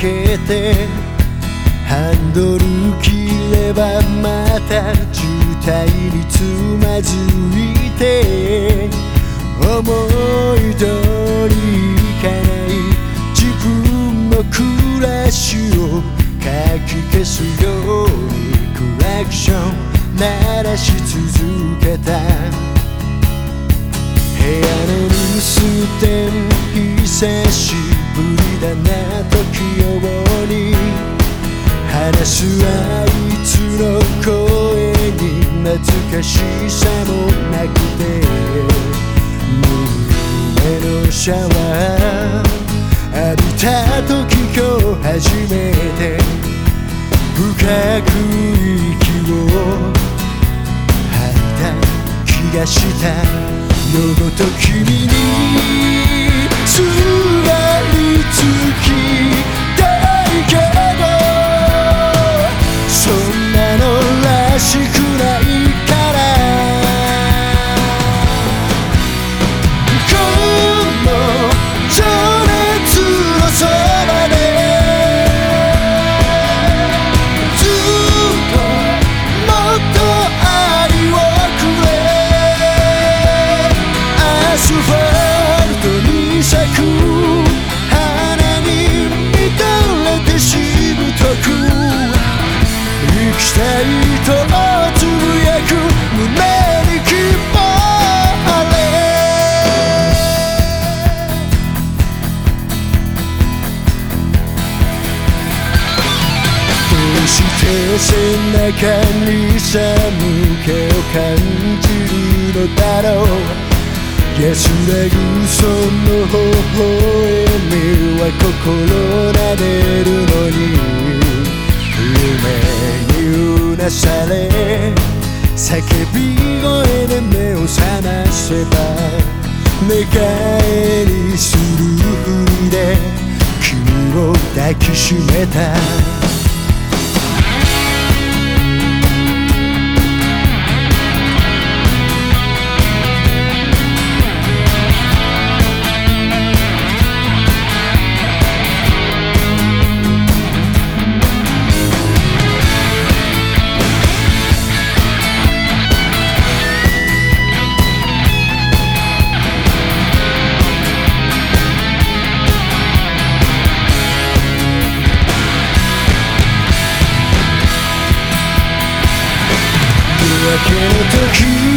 けてハンドル切ればまた渋滞につまずいて思い通りいかない自分の暮らしをかき消すようにクラクション鳴らし続けたの留守電久しぶりだな時よに話すあいつの声に懐かしさもなくて胸のシャワー浴びた時今日初めて深く息を吐いた気がした。夜ごと君に。して背中に寒気を感じるのだろう安らぐその微笑みは心なでるのに夢にうなされ叫び声で目を覚ませば寝返りするふりで君を抱きしめた。時